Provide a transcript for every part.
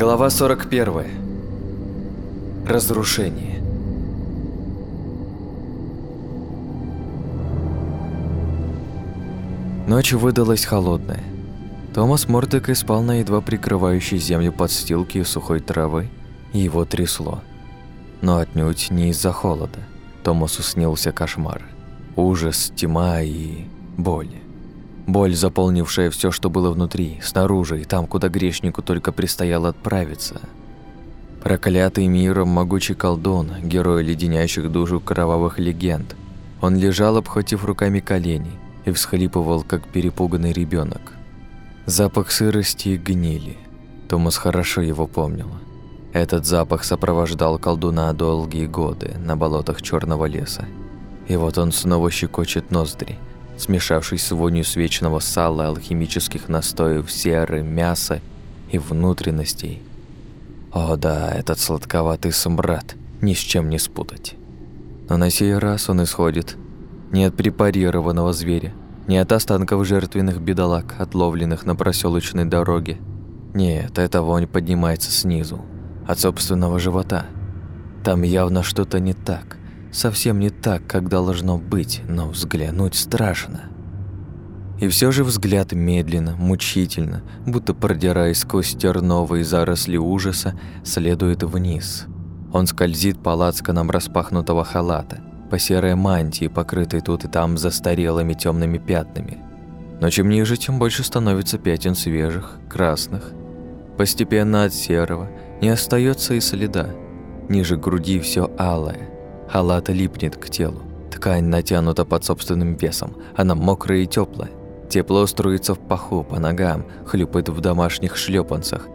Глава 41. Разрушение. Ночь выдалась холодная. Томас Мордекой спал на едва прикрывающей землю подстилки и сухой травы, и его трясло. Но отнюдь не из-за холода. Томасу снился кошмар. Ужас, тьма и боль. Боль, заполнившая все, что было внутри, снаружи и там, куда грешнику только предстояло отправиться. Проклятый миром могучий колдун, герой леденящих душу кровавых легенд. Он лежал, обхватив руками колени, и всхлипывал, как перепуганный ребенок. Запах сырости и гнили. Томас хорошо его помнил. Этот запах сопровождал колдуна долгие годы на болотах черного леса. И вот он снова щекочет ноздри – смешавшись с вонью свечного сала, алхимических настоев, серы, мяса и внутренностей. О да, этот сладковатый смрад, ни с чем не спутать. Но на сей раз он исходит не от препарированного зверя, не от останков жертвенных бедолаг, отловленных на проселочной дороге. Нет, эта вонь поднимается снизу, от собственного живота. Там явно что-то не так. Совсем не так, как должно быть, но взглянуть страшно. И все же взгляд медленно, мучительно, будто продираясь сквозь терновые заросли ужаса, следует вниз. Он скользит по лацканам распахнутого халата, по серой мантии, покрытой тут и там застарелыми темными пятнами. Но чем ниже, тем больше становится пятен свежих, красных. Постепенно от серого не остается и следа. Ниже груди все алое, Халат липнет к телу. Ткань натянута под собственным весом. Она мокрая и теплая. Тепло струится в паху, по ногам, хлюпает в домашних шлепанцах.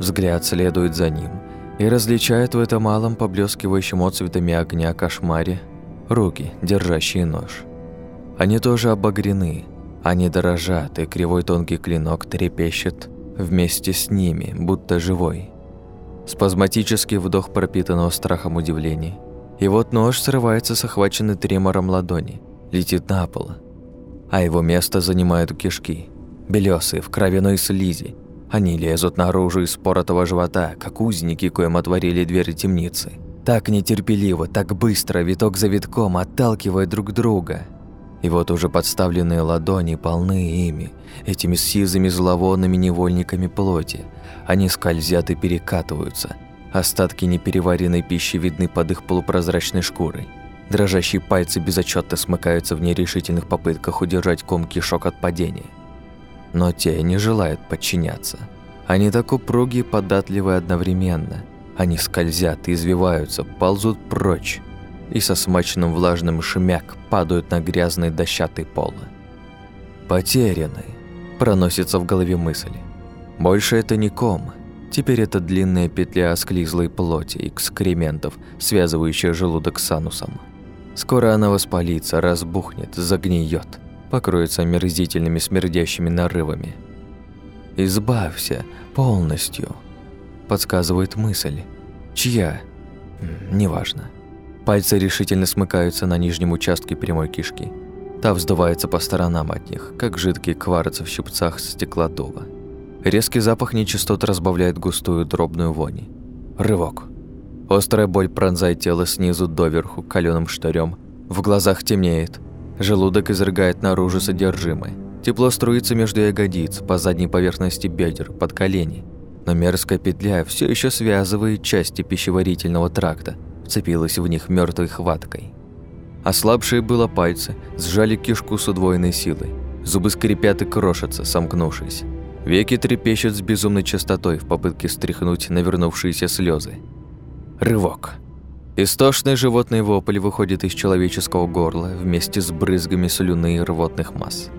Взгляд следует за ним и различает в этом малом поблескивающем отцветами огня кошмаре руки, держащие нож. Они тоже обогрены, они дорожат, и кривой тонкий клинок трепещет вместе с ними, будто живой. Спазматический вдох пропитанного страхом удивления – и вот нож срывается с охваченной тремором ладони, летит на пол. А его место занимают кишки. Белёсые, в кровяной слизи. Они лезут наружу из поротого живота, как узники, коим отворили двери темницы. Так нетерпеливо, так быстро, виток за витком, отталкивая друг друга. И вот уже подставленные ладони полны ими, этими сизыми зловонными невольниками плоти. Они скользят и перекатываются – Остатки непереваренной пищи видны под их полупрозрачной шкурой. Дрожащие пальцы безотчетно смыкаются в нерешительных попытках удержать ком кишок от падения. Но те не желают подчиняться. Они так упругие и податливы одновременно. Они скользят, извиваются, ползут прочь и со смачным влажным шмяк падают на грязный дощатый пол. «Потеряны», – проносится в голове мысли. «Больше это не ком, Теперь это длинная петля осклизлой плоти, экскрементов, связывающая желудок с анусом. Скоро она воспалится, разбухнет, загниет, покроется омерзительными смердящими нарывами. «Избавься полностью», – подсказывает мысль. «Чья?» «Неважно». Пальцы решительно смыкаются на нижнем участке прямой кишки. Та вздувается по сторонам от них, как жидкий кварц в щипцах стеклотова. Резкий запах нечистот разбавляет густую дробную вонь. Рывок. Острая боль пронзает тело снизу доверху каленым штырем. В глазах темнеет. Желудок изрыгает наружу содержимое. Тепло струится между ягодиц, по задней поверхности бедер, под колени. Но мерзкая петля все еще связывает части пищеварительного тракта, вцепилась в них мертвой хваткой. Ослабшие было пальцы сжали кишку с удвоенной силой. Зубы скрипят и крошатся, сомкнувшись. Веки трепещут с безумной частотой в попытке стряхнуть навернувшиеся слезы. Рывок. Истошный животный вопль выходит из человеческого горла вместе с брызгами слюны и рвотных масс.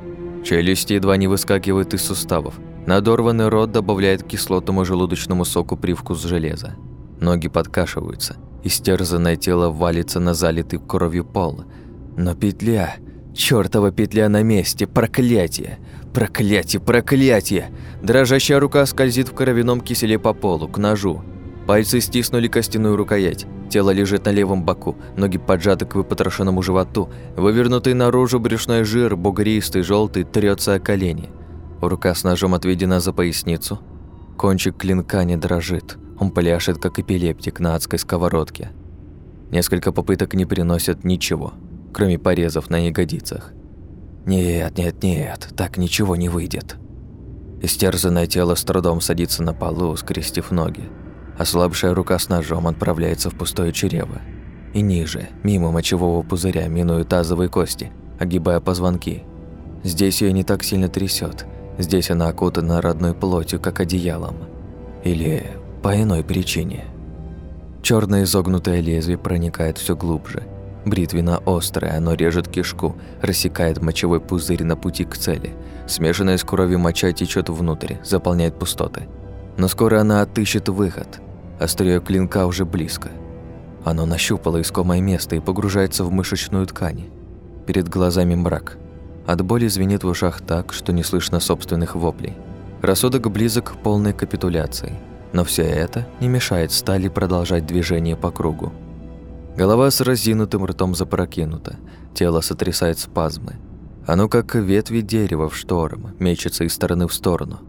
Челюсти едва не выскакивают из суставов. Надорванный рот добавляет к кислотному желудочному соку привкус железа. Ноги подкашиваются. Истерзанное тело валится на залитый кровью пол. Но петля... Чёртова петля на месте, проклятие! Проклятие, проклятие! Дрожащая рука скользит в кровяном киселе по полу, к ножу. Пальцы стиснули костяную рукоять. Тело лежит на левом боку, ноги поджаты к выпотрошенному животу. Вывернутый наружу брюшной жир, бугристый, желтый, трется о колени. Рука с ножом отведена за поясницу. Кончик клинка не дрожит, он пляшет, как эпилептик на адской сковородке. Несколько попыток не приносят ничего, кроме порезов на ягодицах. Нет, нет, нет, так ничего не выйдет. Истерзанное тело с трудом садится на полу, скрестив ноги. Ослабшая рука с ножом отправляется в пустое чрево. И ниже, мимо мочевого пузыря, минуют тазовые кости, огибая позвонки. Здесь ее не так сильно трясет. Здесь она окутана родной плотью, как одеялом. Или по иной причине. Черное изогнутое лезвие проникает все глубже. Бритвенно острое, оно режет кишку, рассекает мочевой пузырь на пути к цели. Смешанная с кровью моча течет внутрь, заполняет пустоты. Но скоро она отыщет выход. Острие клинка уже близко. Оно нащупало искомое место и погружается в мышечную ткань. Перед глазами мрак. От боли звенит в ушах так, что не слышно собственных воплей. Рассудок близок к полной капитуляции. Но все это не мешает стали продолжать движение по кругу. Голова с разинутым ртом запрокинута, тело сотрясает спазмы. Оно, как ветви дерева в шторм, мечется из стороны в сторону.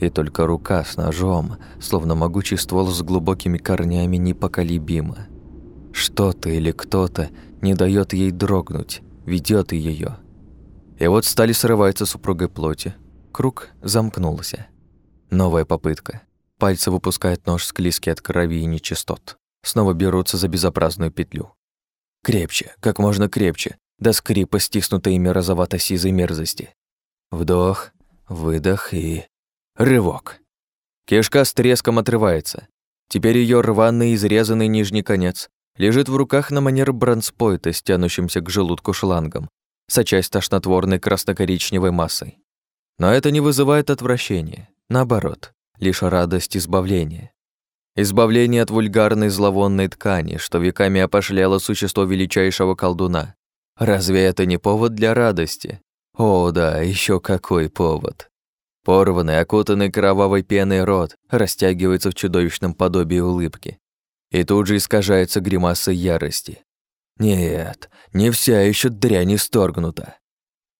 И только рука с ножом, словно могучий ствол с глубокими корнями, непоколебима. Что-то или кто-то не дает ей дрогнуть, ведет ее. И вот стали срывается супругой плоти. Круг замкнулся. Новая попытка. Пальцы выпускают нож склизкий от крови и нечистот. Снова берутся за безобразную петлю. Крепче, как можно крепче, до скрипа стиснутой ими розовато-сизой мерзости. Вдох, выдох и... Рывок. Кишка с треском отрывается. Теперь ее рваный изрезанный нижний конец лежит в руках на манер бронспойта с к желудку шлангом, сочась тошнотворной красно-коричневой массой. Но это не вызывает отвращения. Наоборот, лишь радость избавления. Избавление от вульгарной зловонной ткани, что веками опошляло существо величайшего колдуна. Разве это не повод для радости? О, да, еще какой повод. Порванный, окутанный кровавой пеной рот растягивается в чудовищном подобии улыбки. И тут же искажается гримаса ярости. Нет, не вся еще дрянь исторгнута.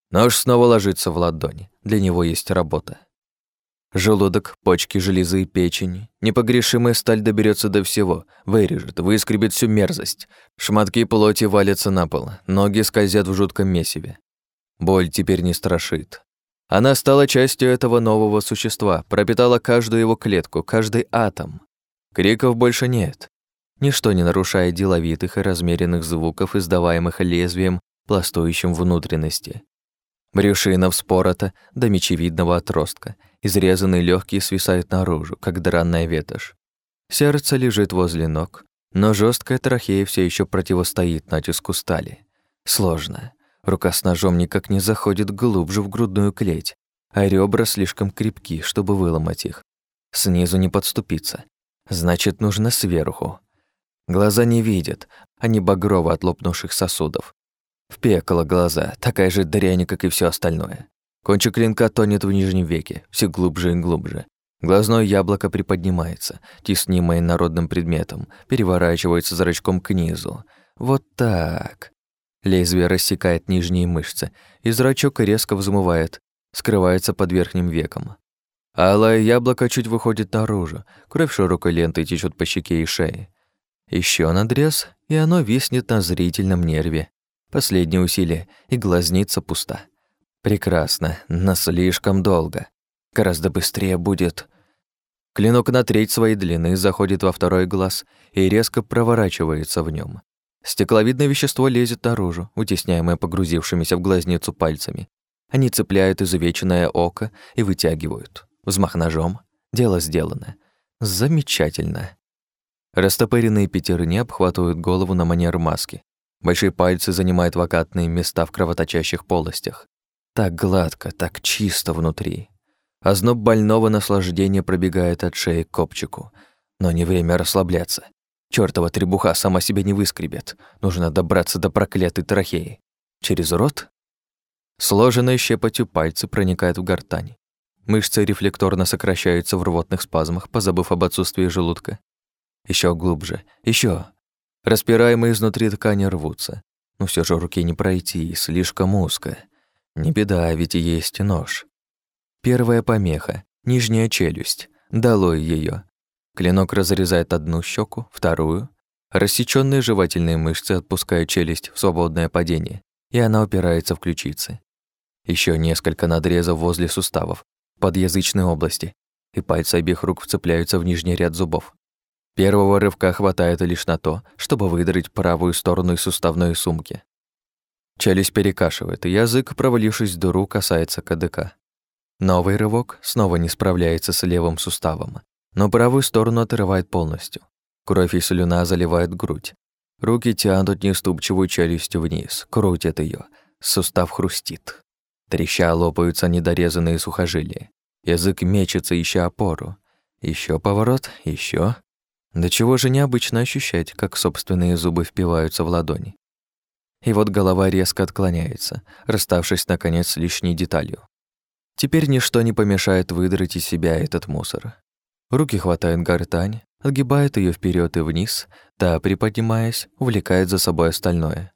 Нож снова ложится в ладони. Для него есть работа. Желудок, почки, железы и печень. Непогрешимая сталь доберется до всего, вырежет, выскребет всю мерзость. Шматки плоти валятся на пол, ноги скользят в жутком месиве. Боль теперь не страшит. Она стала частью этого нового существа, пропитала каждую его клетку, каждый атом. Криков больше нет. Ничто не нарушает деловитых и размеренных звуков, издаваемых лезвием, пластующим внутренности. Брюшина вспорота до мечевидного отростка, изрезанные легкие свисают наружу, как дранная ветошь. Сердце лежит возле ног, но жесткая трахея все еще противостоит натиску стали. Сложно. Рука с ножом никак не заходит глубже в грудную клеть, а ребра слишком крепки, чтобы выломать их. Снизу не подступиться. Значит, нужно сверху. Глаза не видят, они багрово от лопнувших сосудов. В пекло глаза, такая же дрянь, как и все остальное. Кончик клинка тонет в нижнем веке, все глубже и глубже. Глазное яблоко приподнимается, теснимое народным предметом, переворачивается зрачком к низу. Вот так. Лезвие рассекает нижние мышцы, и зрачок резко взмывает, скрывается под верхним веком. Алое яблоко чуть выходит наружу, кровь широкой лентой течет по щеке и шее. Еще надрез, и оно виснет на зрительном нерве, Последнее усилие, и глазница пуста. Прекрасно, но слишком долго. Гораздо быстрее будет... Клинок на треть своей длины заходит во второй глаз и резко проворачивается в нем. Стекловидное вещество лезет наружу, утесняемое погрузившимися в глазницу пальцами. Они цепляют изувеченное око и вытягивают. Взмах ножом. Дело сделано. Замечательно. Растопыренные пятерни обхватывают голову на манер маски. Большие пальцы занимают вакантные места в кровоточащих полостях. Так гладко, так чисто внутри. Озноб больного наслаждения пробегает от шеи к копчику. Но не время расслабляться. Чёртова требуха сама себя не выскребет. Нужно добраться до проклятой трахеи. Через рот? Сложенные щепотью пальцы проникают в гортань. Мышцы рефлекторно сокращаются в рвотных спазмах, позабыв об отсутствии желудка. Еще глубже, еще. Распираемые изнутри ткани рвутся. Но все же руки не пройти, слишком узко. Не беда, ведь и есть нож. Первая помеха, нижняя челюсть. Долой ее. Клинок разрезает одну щеку, вторую. Рассечённые жевательные мышцы отпускают челюсть в свободное падение, и она упирается в ключицы. Еще несколько надрезов возле суставов, под язычной области, и пальцы обеих рук вцепляются в нижний ряд зубов. Первого рывка хватает лишь на то, чтобы выдрать правую сторону из суставной сумки. Челюсть перекашивает, и язык, провалившись в дыру, касается КДК. Новый рывок снова не справляется с левым суставом, но правую сторону отрывает полностью. Кровь и слюна заливают грудь. Руки тянут неуступчивую челюстью вниз, крутят ее. Сустав хрустит. Треща лопаются недорезанные сухожилия. Язык мечется, ища опору. Еще поворот, еще. До чего же необычно ощущать, как собственные зубы впиваются в ладони. И вот голова резко отклоняется, расставшись, наконец, с лишней деталью. Теперь ничто не помешает выдрать из себя этот мусор. Руки хватают гортань, отгибают ее вперед и вниз, та, приподнимаясь, увлекает за собой остальное.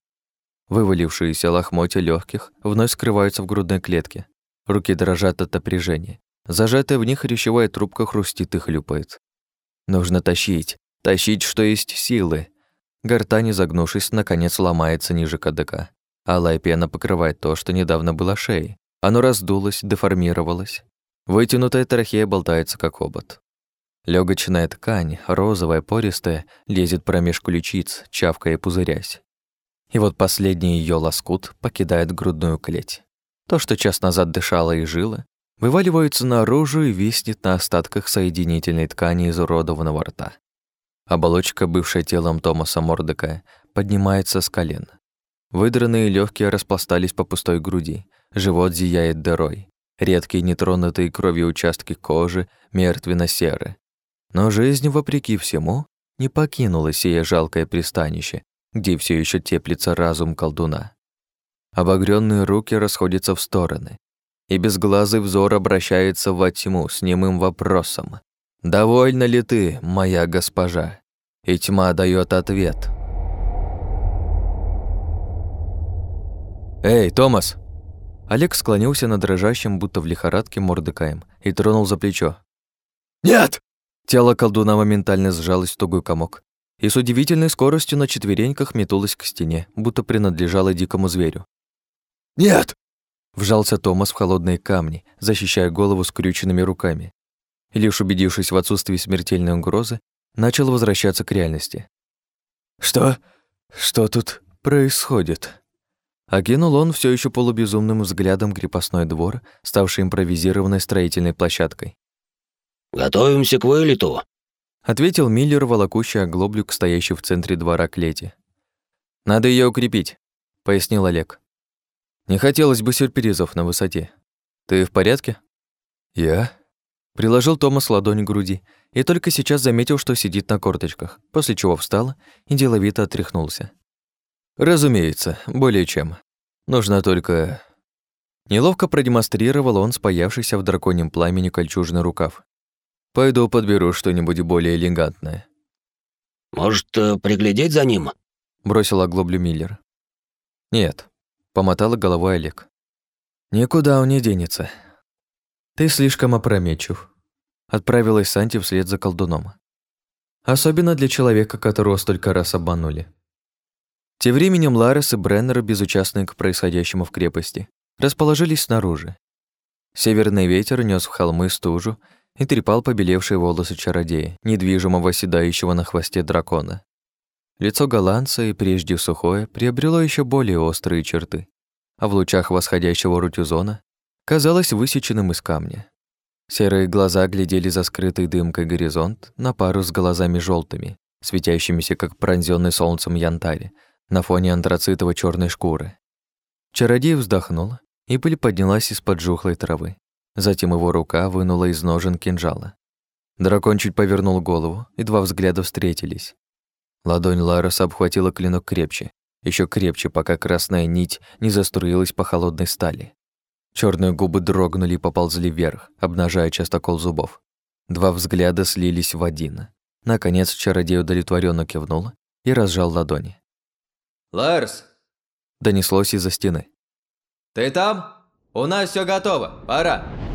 Вывалившиеся лохмотья легких вновь скрываются в грудной клетке. Руки дрожат от напряжения. Зажатая в них речевая трубка хрустит и хлюпает. Нужно тащить, тащить, что есть силы. Гортань, загнувшись, наконец ломается ниже КДК. Алая пена покрывает то, что недавно было шеей. Оно раздулось, деформировалось. Вытянутая трахея болтается, как обод. Легочная ткань, розовая, пористая, лезет промеж ключиц, чавкая и пузырясь. И вот последний ее лоскут покидает грудную клеть. То, что час назад дышало и жило, вываливается наружу и виснет на остатках соединительной ткани изуродованного рта. Оболочка, бывшая телом Томаса Мордека, поднимается с колен. Выдранные легкие распластались по пустой груди, живот зияет дырой. Редкие нетронутые кровью участки кожи мертвенно-серы. Но жизнь, вопреки всему, не покинула сие жалкое пристанище, где все еще теплится разум колдуна. Обогрённые руки расходятся в стороны, и безглазый взор обращается во тьму с немым вопросом. «Довольна ли ты, моя госпожа?» И тьма дает ответ. «Эй, Томас!» Олег склонился над дрожащим, будто в лихорадке, мордыкаем и тронул за плечо. «Нет!» Тело колдуна моментально сжалось в тугой комок и с удивительной скоростью на четвереньках метулась к стене, будто принадлежала дикому зверю. «Нет!» Вжался Томас в холодные камни, защищая голову скрюченными руками. И лишь убедившись в отсутствии смертельной угрозы, начал возвращаться к реальности. «Что? Что тут происходит?» Окинул он все еще полубезумным взглядом крепостной двор, ставший импровизированной строительной площадкой. «Готовимся к вылету», ответил Миллер, волокущий оглоблю к стоящей в центре двора клети. «Надо ее укрепить», — пояснил Олег. «Не хотелось бы сюрпризов на высоте. Ты в порядке?» «Я?» Приложил Томас ладонь к груди и только сейчас заметил, что сидит на корточках, после чего встал и деловито отряхнулся. «Разумеется, более чем. Нужно только...» Неловко продемонстрировал он спаявшийся в драконьем пламени кольчужный рукав. Пойду подберу что-нибудь более элегантное. Может, э, приглядеть за ним? Бросил оглоблю Миллер. Нет, помотала головой Олег. Никуда он не денется. Ты слишком опрометчив. Отправилась Санти вслед за колдуном. Особенно для человека, которого столько раз обманули. Тем временем Ларес и Бреннер, безучастные к происходящему в крепости, расположились снаружи. Северный ветер нес в холмы стужу и трепал побелевшие волосы чародея, недвижимо восседающего на хвосте дракона. Лицо голландца, и прежде сухое, приобрело еще более острые черты, а в лучах восходящего рутюзона казалось высеченным из камня. Серые глаза глядели за скрытый дымкой горизонт на пару с глазами желтыми, светящимися, как пронзенный солнцем янтарь, на фоне антрацитово черной шкуры. Чародей вздохнул, и пыль поднялась из-под жухлой травы. Затем его рука вынула из ножен кинжала. Дракон чуть повернул голову, и два взгляда встретились. Ладонь Лароса обхватила клинок крепче, еще крепче, пока красная нить не заструилась по холодной стали. Черные губы дрогнули и поползли вверх, обнажая частокол зубов. Два взгляда слились в один. Наконец чародей удовлетворенно кивнул и разжал ладони. «Ларс!» — донеслось из-за стены. «Ты там? У нас все готово, пора!»